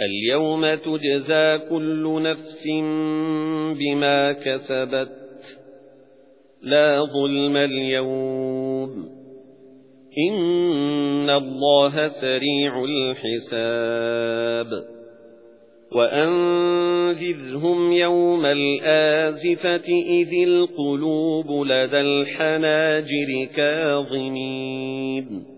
اليوم تجزى كل نفس بما كسبت لا ظلم اليوم. إن الله سريع الحساب. وأنذذهم يوم الآزفة إذ القلوب لدى الحناجر كاظمين.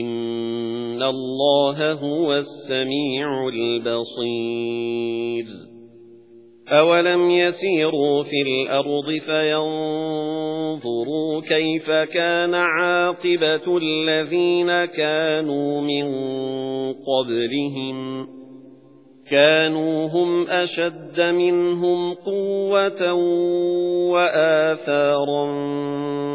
إن الله هو السميع البصير أَوَلَمْ يَسِيرُوا فِي الْأَرْضِ فَيَنظُرُوا كَيْفَ كَانَ عَاقِبَةُ الَّذِينَ كَانُوا مِن قَبْلِهِمْ كَانُوا هُمْ أَشَدَّ مِنْهُمْ قُوَّةً وَآثَارًا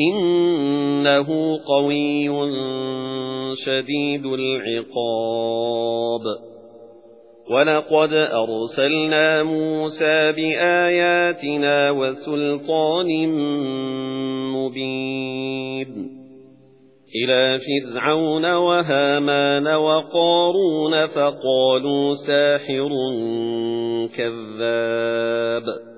إِنَّهُ قَوِيٌّ شَدِيدُ الْعِقَابِ. وَلَقَدْ أَرْسَلْنَا مُوسَى بِآيَاتِنَا وَسُلْطَانٍ مُبِينٍ. إِلَى فِرْعَوْنَ وَهَامَانَ وَقَارُونَ فَقَالُوا سَاحِرٌ كَذَّابٌ.